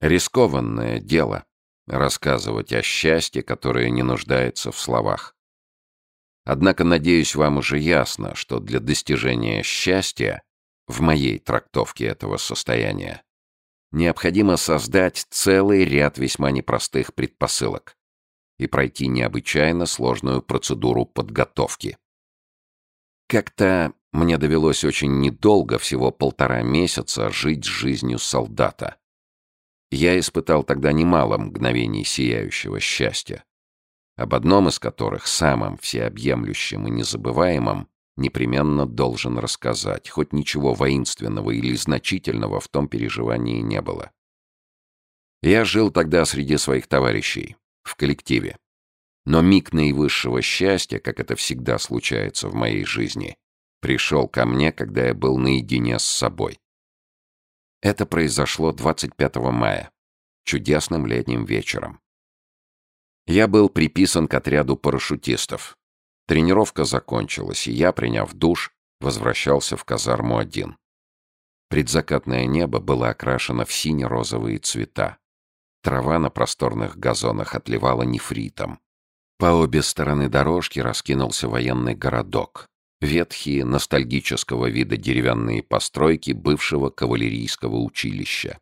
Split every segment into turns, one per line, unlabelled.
Рискованное дело — рассказывать о счастье, которое не нуждается в словах. Однако, надеюсь, вам уже ясно, что для достижения счастья в моей трактовке этого состояния необходимо создать целый ряд весьма непростых предпосылок и пройти необычайно сложную процедуру подготовки. Как-то мне довелось очень недолго, всего полтора месяца, жить жизнью солдата. Я испытал тогда немало мгновений сияющего счастья, об одном из которых, самым всеобъемлющим и незабываемым, непременно должен рассказать, хоть ничего воинственного или значительного в том переживании не было. Я жил тогда среди своих товарищей, в коллективе. Но миг наивысшего счастья, как это всегда случается в моей жизни, пришел ко мне, когда я был наедине с собой. Это произошло 25 мая, чудесным летним вечером. Я был приписан к отряду парашютистов. Тренировка закончилась, и я, приняв душ, возвращался в казарму один. Предзакатное небо было окрашено в сине-розовые цвета. Трава на просторных газонах отливала нефритом. По обе стороны дорожки раскинулся военный городок. Ветхие, ностальгического вида деревянные постройки бывшего кавалерийского училища.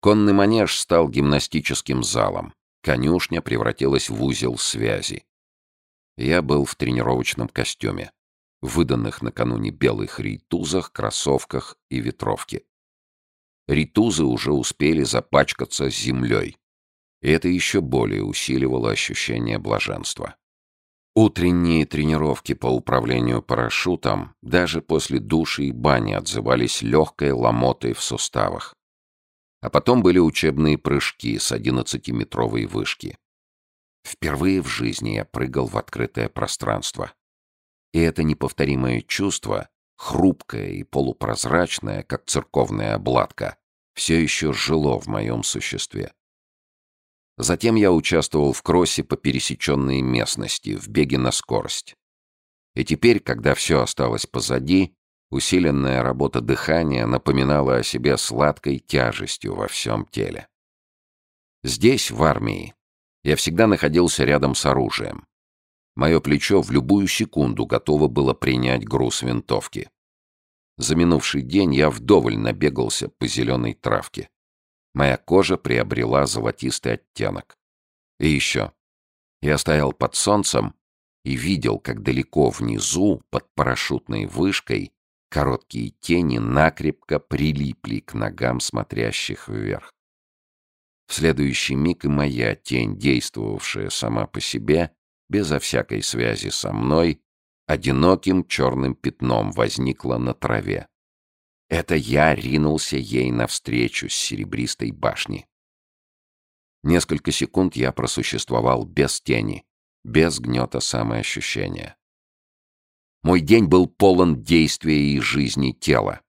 Конный манеж стал гимнастическим залом. Конюшня превратилась в узел связи. Я был в тренировочном костюме, выданных накануне белых рейтузах, кроссовках и ветровке. Ритузы уже успели запачкаться землей, и это еще более усиливало ощущение блаженства. Утренние тренировки по управлению парашютом даже после души и бани отзывались легкой ломотой в суставах. А потом были учебные прыжки с 11-метровой вышки. Впервые в жизни я прыгал в открытое пространство. И это неповторимое чувство, хрупкое и полупрозрачное, как церковная обладка, все еще жило в моем существе. Затем я участвовал в кроссе по пересеченной местности, в беге на скорость. И теперь, когда все осталось позади, усиленная работа дыхания напоминала о себе сладкой тяжестью во всем теле. Здесь, в армии, я всегда находился рядом с оружием. Мое плечо в любую секунду готово было принять груз винтовки. За минувший день я вдоволь набегался по зеленой травке. Моя кожа приобрела золотистый оттенок. И еще. Я стоял под солнцем и видел, как далеко внизу, под парашютной вышкой, короткие тени накрепко прилипли к ногам смотрящих вверх. В следующий миг и моя тень, действовавшая сама по себе, безо всякой связи со мной, одиноким черным пятном возникла на траве. Это я ринулся ей навстречу с серебристой башни. Несколько секунд я просуществовал без тени, без гнета самоощущения. Мой день был полон действия и жизни тела.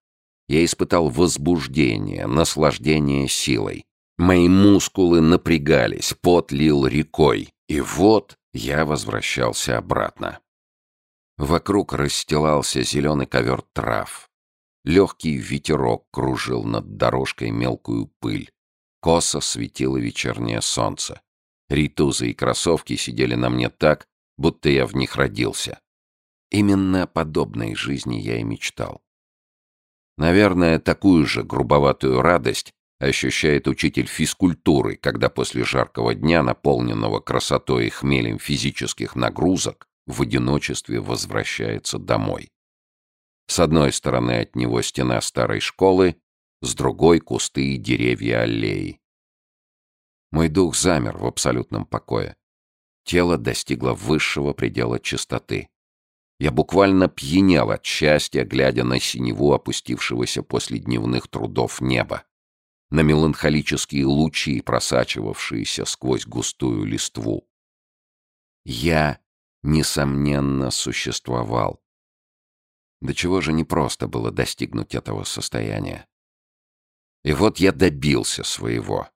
Я испытал возбуждение, наслаждение силой. Мои мускулы напрягались, пот лил рекой. И вот я возвращался обратно. Вокруг расстилался зеленый ковер трав. Легкий ветерок кружил над дорожкой мелкую пыль. Косо светило вечернее солнце. Ритузы и кроссовки сидели на мне так, будто я в них родился. Именно о подобной жизни я и мечтал. Наверное, такую же грубоватую радость ощущает учитель физкультуры, когда после жаркого дня, наполненного красотой и хмелем физических нагрузок, в одиночестве возвращается домой. С одной стороны от него стена старой школы, с другой — кусты и деревья аллеи. Мой дух замер в абсолютном покое. Тело достигло высшего предела чистоты. Я буквально пьянел от счастья, глядя на синеву опустившегося после дневных трудов неба на меланхолические лучи, просачивавшиеся сквозь густую листву. Я, несомненно, существовал. До чего же непросто было достигнуть этого состояния. И вот я добился своего.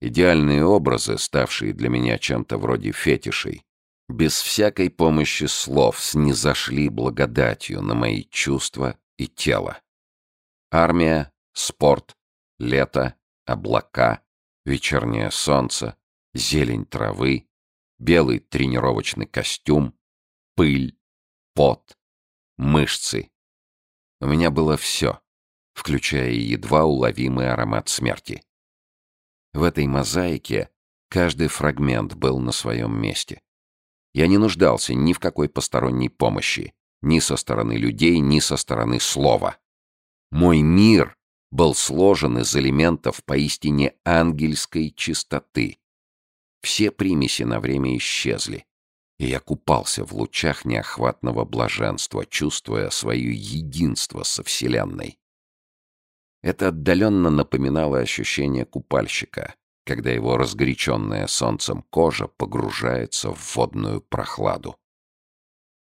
Идеальные образы, ставшие для меня чем-то вроде фетишей, без всякой помощи слов снизошли благодатью на мои чувства и тело. Армия, спорт, лето, облака, вечернее солнце, зелень травы, белый тренировочный костюм, пыль, пот, мышцы. У меня было все, включая едва уловимый аромат смерти. В этой мозаике каждый фрагмент был на своем месте. Я не нуждался ни в какой посторонней помощи, ни со стороны людей, ни со стороны слова. Мой мир был сложен из элементов поистине ангельской чистоты. Все примеси на время исчезли, и я купался в лучах неохватного блаженства, чувствуя свое единство со Вселенной. Это отдаленно напоминало ощущение купальщика, когда его разгоряченная солнцем кожа погружается в водную прохладу.